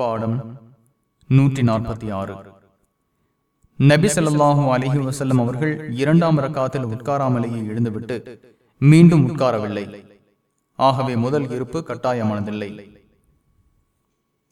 பாடம் நூற்றி நாற்பத்தி ஆறு. நபி ஸல்லல்லாஹு அலஹி வசல்லம் அவர்கள் இரண்டாம் ரக்காத்தில் உட்காராமலேயே எழுந்துவிட்டு மீண்டும் உட்காரவில்லை. ஆகவே முதல் இருப்பு கட்டாயமானதில்லை.